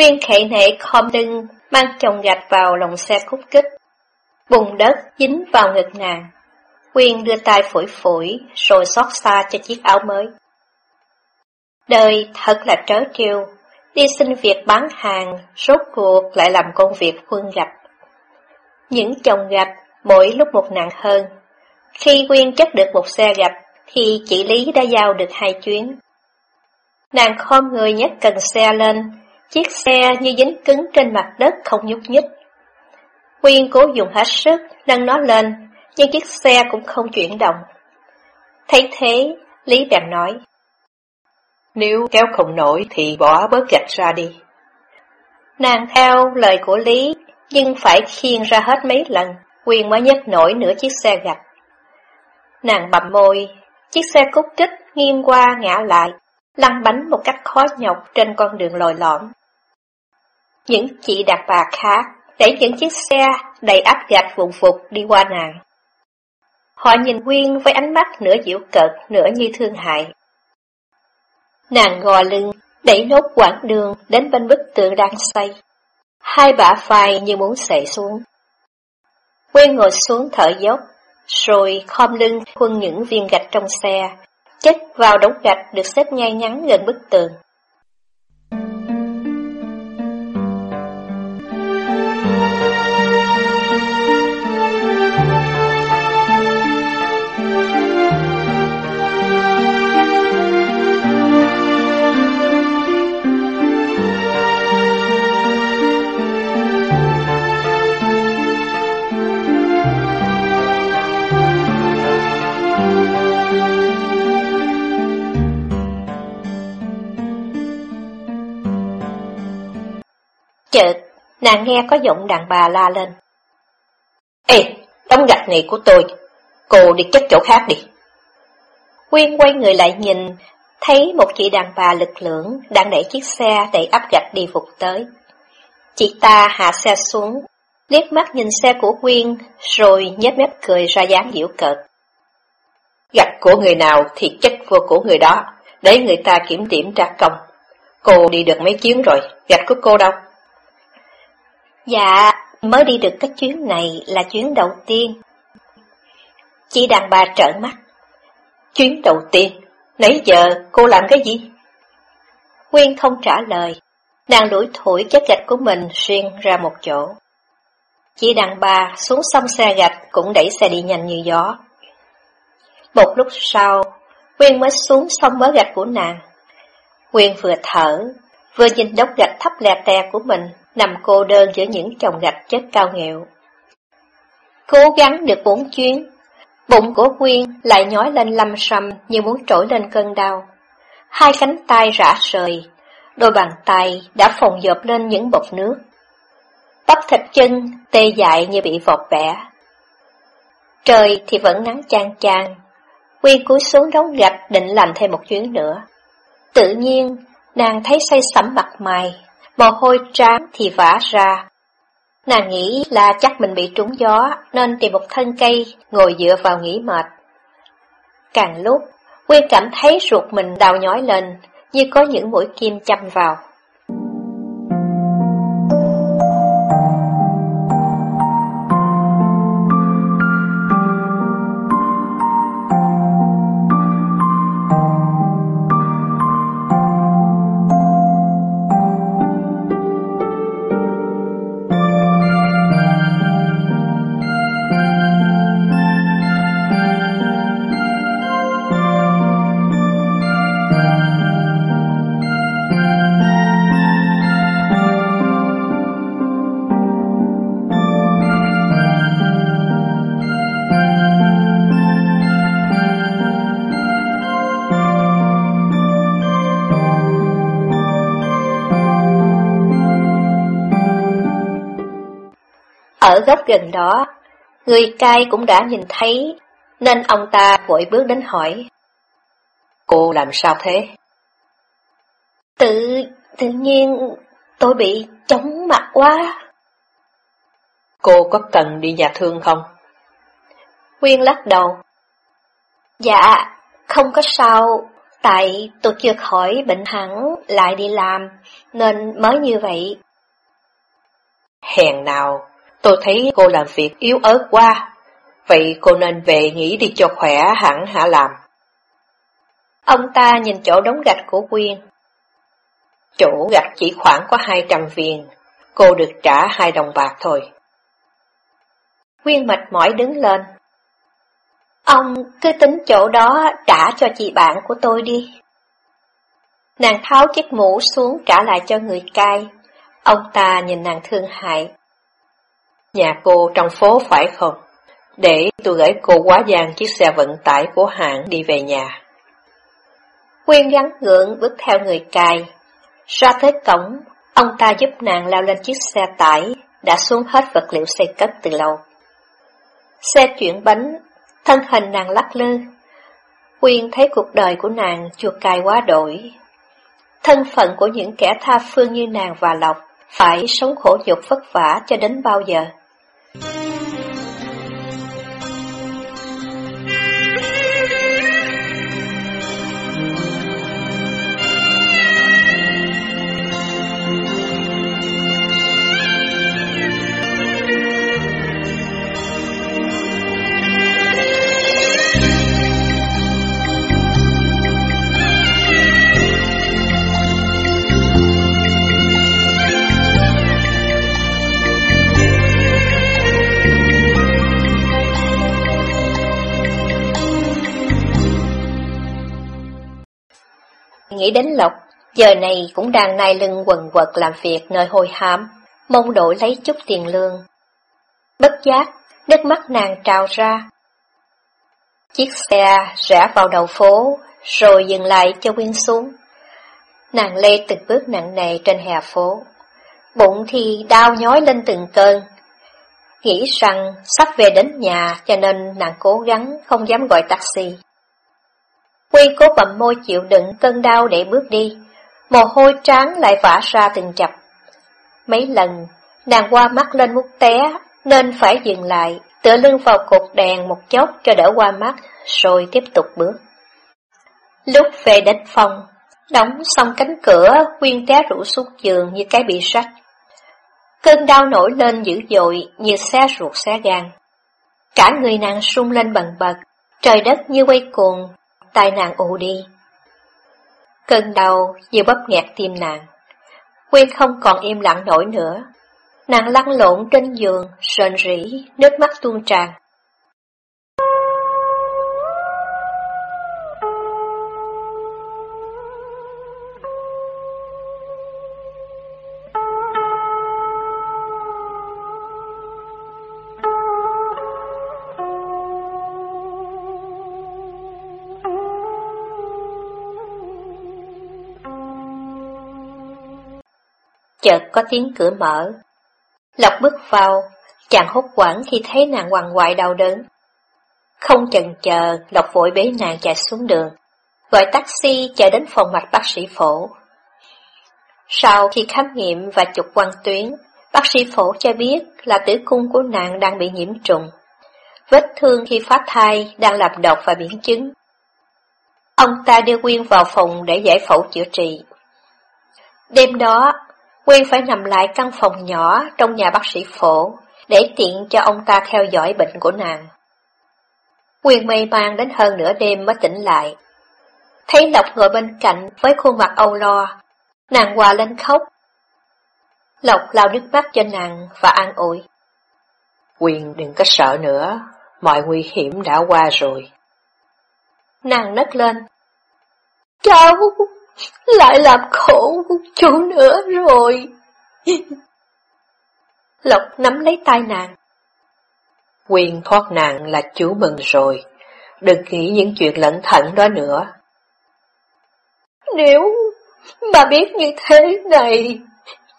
Nguyên khệ nệ khom lưng, mang chồng gạch vào lòng xe khúc kích. Bùn đất dính vào ngực nàng. Quyên đưa tay phổi phổi rồi xót xa cho chiếc áo mới. Đời thật là trớ trêu, đi xin việc bán hàng, rốt cuộc lại làm công việc quân gạch. Những chồng gạch mỗi lúc một nặng hơn. Khi Quyên chất được một xe gạch, thì chị Lý đã giao được hai chuyến. Nàng khom người nhấc cần xe lên, Chiếc xe như dính cứng trên mặt đất không nhúc nhích. Quyên cố dùng hết sức nâng nó lên, nhưng chiếc xe cũng không chuyển động. Thấy thế, Lý bèn nói. Nếu kéo không nổi thì bỏ bớt gạch ra đi. Nàng theo lời của Lý, nhưng phải khiêng ra hết mấy lần, Quyên mới nhấc nổi nửa chiếc xe gạch. Nàng bầm môi, chiếc xe cút kích nghiêng qua ngã lại, lăn bánh một cách khó nhọc trên con đường lồi lõm. Những chị đàn bà khác đẩy những chiếc xe đầy áp gạch vụn vụt đi qua nàng. Họ nhìn Quyên với ánh mắt nửa dịu cợt, nửa như thương hại. Nàng gò lưng, đẩy nốt quãng đường đến bên bức tượng đang xây. Hai bả vai như muốn xệ xuống. Quyên ngồi xuống thở dốc, rồi khom lưng khuân những viên gạch trong xe, chất vào đống gạch được xếp ngay ngắn gần bức tường. Chợt, nàng nghe có giọng đàn bà la lên. Ê, đống gạch này của tôi, cô đi chất chỗ khác đi. Quyên quay người lại nhìn, thấy một chị đàn bà lực lưỡng đang đẩy chiếc xe đẩy áp gạch đi phục tới. Chị ta hạ xe xuống, liếc mắt nhìn xe của Quyên, rồi nhếch mép cười ra dáng giễu cợt. Gạch của người nào thì chất vô của người đó, để người ta kiểm điểm ra công. Cô đi được mấy chuyến rồi, gạch của cô đâu? Dạ, mới đi được cái chuyến này là chuyến đầu tiên. Chị đàn bà trợn mắt. Chuyến đầu tiên? Nãy giờ cô làm cái gì? Nguyên không trả lời. Nàng đuổi thổi chất gạch của mình xuyên ra một chỗ. Chị đàn bà xuống sông xe gạch cũng đẩy xe đi nhanh như gió. Một lúc sau, Nguyên mới xuống sông mớ gạch của nàng. Nguyên vừa thở, vừa nhìn đống gạch thấp lè tè của mình nằm cô đơn giữa những chồng gạch chất cao nghẹo. Cố gắng được bốn chuyến, bụng của Quyên lại nhói lên lâm sầm như muốn trỗi lên cơn đau. Hai cánh tay rã rời, đôi bàn tay đã phồng dợp lên những bọt nước. Bắp thịt chân tê dại như bị vọt bẻ. Trời thì vẫn nắng chang chang, Quyên cúi xuống đóng gạch định làm thêm một chuyến nữa. Tự nhiên, nàng thấy say sẩm mặt mày, mồ hôi trán thì vã ra. Nàng nghĩ là chắc mình bị trúng gió, nên tìm một thân cây, ngồi dựa vào nghỉ mệt. Càng lúc, Quyên cảm thấy ruột mình đau nhói lên, như có những mũi kim châm vào. Ở góc gần đó, người cai cũng đã nhìn thấy, nên ông ta vội bước đến hỏi. Cô làm sao thế? Tự, tự nhiên tôi bị chóng mặt quá. Cô có cần đi nhà thương không? Quyên lắc đầu. Dạ, không có sao, tại tôi chưa khỏi bệnh hẳn lại đi làm, nên mới như vậy. Hèn nào, Tôi thấy cô làm việc yếu ớt quá, vậy cô nên về nghỉ đi cho khỏe hẳn hả làm. Ông ta nhìn chỗ đống gạch của Quyên. Chỗ gạch chỉ khoảng có 200 viên, cô được trả hai đồng bạc thôi. Quyên mệt mỏi đứng lên. Ông cứ tính chỗ đó trả cho chị bạn của tôi đi. Nàng tháo chiếc mũ xuống trả lại cho người cai. Ông ta nhìn nàng thương hại. Nhà cô trong phố phải không? Để tôi gửi cô quá gian chiếc xe vận tải của hãng đi về nhà. Quyên gắn gượng bước theo người cài. Ra tới cổng, ông ta giúp nàng lao lên chiếc xe tải, đã xuống hết vật liệu xây cất từ lâu. Xe chuyển bánh, thân hình nàng lắc lư. Quyên thấy cuộc đời của nàng chuột cài quá đổi. Thân phận của những kẻ tha phương như nàng và Lộc phải sống khổ nhục vất vả cho đến bao giờ? Nghĩ đến Lộc, giờ này cũng đang nai lưng quần quật làm việc nơi hôi hám, mong đổi lấy chút tiền lương. Bất giác, nước mắt nàng trào ra. Chiếc xe rẽ vào đầu phố, rồi dừng lại cho Quyên xuống. Nàng lê từng bước nặng nề trên hè phố. Bụng thì đau nhói lên từng cơn. Nghĩ rằng sắp về đến nhà cho nên nàng cố gắng không dám gọi taxi. Quy cố bậm môi chịu đựng cơn đau để bước đi, mồ hôi tráng lại vã ra từng chập. Mấy lần, nàng qua mắt lên mút té, nên phải dừng lại, tựa lưng vào cột đèn một chốc cho đỡ qua mắt, rồi tiếp tục bước. Lúc về đến phòng, đóng xong cánh cửa, Quyên té rủ xuống giường như cái bị rách. Cơn đau nổi lên dữ dội như xé ruột xé gan. Cả người nàng sung lên bần bật, trời đất như quay cuồng, tai nàng ù đi. Cơn đau như bóp nghẹt tim nàng. Quyên không còn im lặng nổi nữa. Nàng lăn lộn trên giường, sờn rỉ, nước mắt tuôn tràn. Chợt có tiếng cửa mở. Lộc bước vào, chàng hốt quảng khi thấy nàng hoàng hoại đau đớn. Không chần chờ, Lộc vội bế nàng chạy xuống đường, gọi taxi chạy đến phòng mạch bác sĩ phổ. Sau khi khám nghiệm và chụp quang tuyến, bác sĩ phổ cho biết là tử cung của nàng đang bị nhiễm trùng. Vết thương khi phá thai đang làm độc và biến chứng. Ông ta đưa Quyên vào phòng để giải phẫu chữa trị. Đêm đó, Quyên phải nằm lại căn phòng nhỏ trong nhà bác sĩ phổ, để tiện cho ông ta theo dõi bệnh của nàng. Quyên mê man đến hơn nửa đêm mới tỉnh lại. Thấy Lộc ngồi bên cạnh với khuôn mặt âu lo, nàng hòa lên khóc. Lộc lau nước mắt cho nàng và an ủi. Quyên đừng có sợ nữa, mọi nguy hiểm đã qua rồi. Nàng nấc lên. Cháu lại làm khổ chú nữa rồi. Lộc nắm lấy tay nàng. Quyên thoát nạn là chú mừng rồi, đừng nghĩ những chuyện lẩn thận đó nữa. Nếu bà biết như thế này,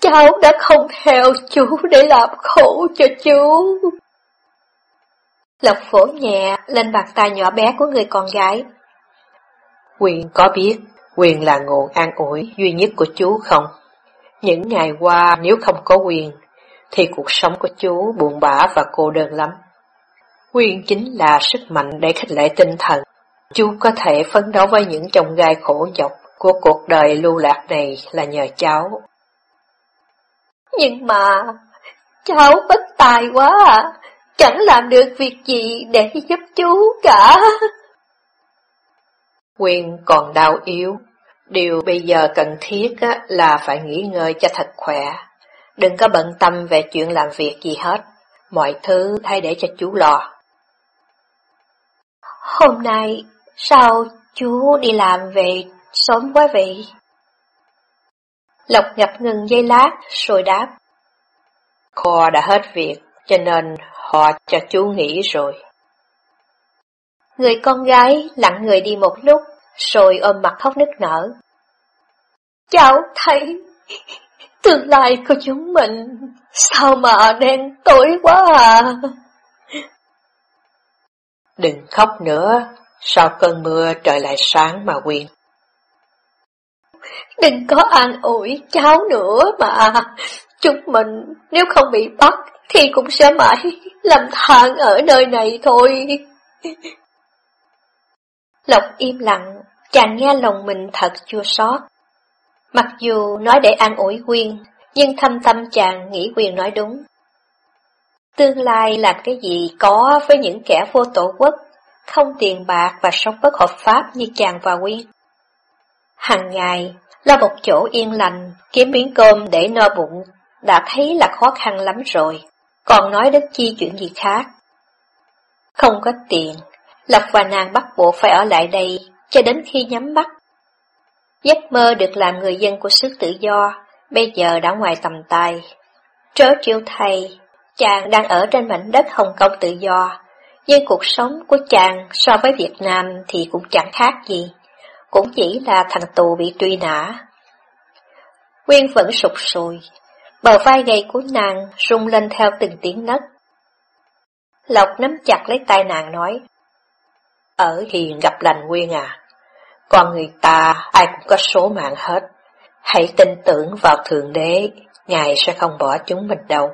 cháu đã không theo chú để làm khổ cho chú. Lộc phổ nhẹ lên bàn tay nhỏ bé của người con gái. Quyền có biết quyền là nguồn an ủi duy nhất của chú không? Những ngày qua nếu không có quyền, thì cuộc sống của chú buồn bã và cô đơn lắm. Quyền chính là sức mạnh để khích lệ tinh thần. Chú có thể phấn đấu với những chồng gai khổ nhọc của cuộc đời lưu lạc này là nhờ cháu. Nhưng mà, cháu bất tài quá à, chẳng làm được việc gì để giúp chú cả. Quyền còn đau yếu, điều bây giờ cần thiết là phải nghỉ ngơi cho thật khỏe. Đừng có bận tâm về chuyện làm việc gì hết, mọi thứ hãy để cho chú lo. Hôm nay, sao chú đi làm về sớm quá vậy? Lộc ngập ngừng giây lát, rồi đáp. Kho đã hết việc, cho nên họ cho chú nghỉ rồi. Người con gái lặng người đi một lúc, rồi ôm mặt khóc nức nở. Cháu thấy tương lai của chúng mình sao mà đen tối quá à. Đừng khóc nữa, sau cơn mưa trời lại sáng mà quyền. Đừng có an ủi cháu nữa mà, chúng mình nếu không bị bắt thì cũng sẽ mãi làm than ở nơi này thôi. Lộc im lặng, chàng nghe lòng mình thật chua xót. Mặc dù nói để an ủi Quyên, nhưng thâm tâm chàng nghĩ Quyên nói đúng. Tương lai làm cái gì có với những kẻ vô tổ quốc, không tiền bạc và sống bất hợp pháp như chàng và Quyên. Hằng ngày, lo một chỗ yên lành, kiếm miếng cơm để no bụng, đã thấy là khó khăn lắm rồi, còn nói đến chi chuyện gì khác. Không có tiền, Lộc và nàng bắt buộc phải ở lại đây cho đến khi nhắm mắt. Giấc mơ được làm người dân của xứ tự do, bây giờ đã ngoài tầm tay. Trớ trêu thầy chàng đang ở trên mảnh đất Hồng Kông tự do, nhưng cuộc sống của chàng so với Việt Nam thì cũng chẳng khác gì, cũng chỉ là thằng tù bị truy nã. Nguyên vẫn sụp sùi, bờ vai gầy của nàng rung lên theo từng tiếng nấc. Lộc nắm chặt lấy tay nàng nói, ở hiền gặp lành nguyên à. Con người ta ai cũng có số mạng hết. Hãy tin tưởng vào Thượng Đế, Ngài sẽ không bỏ chúng mình đâu.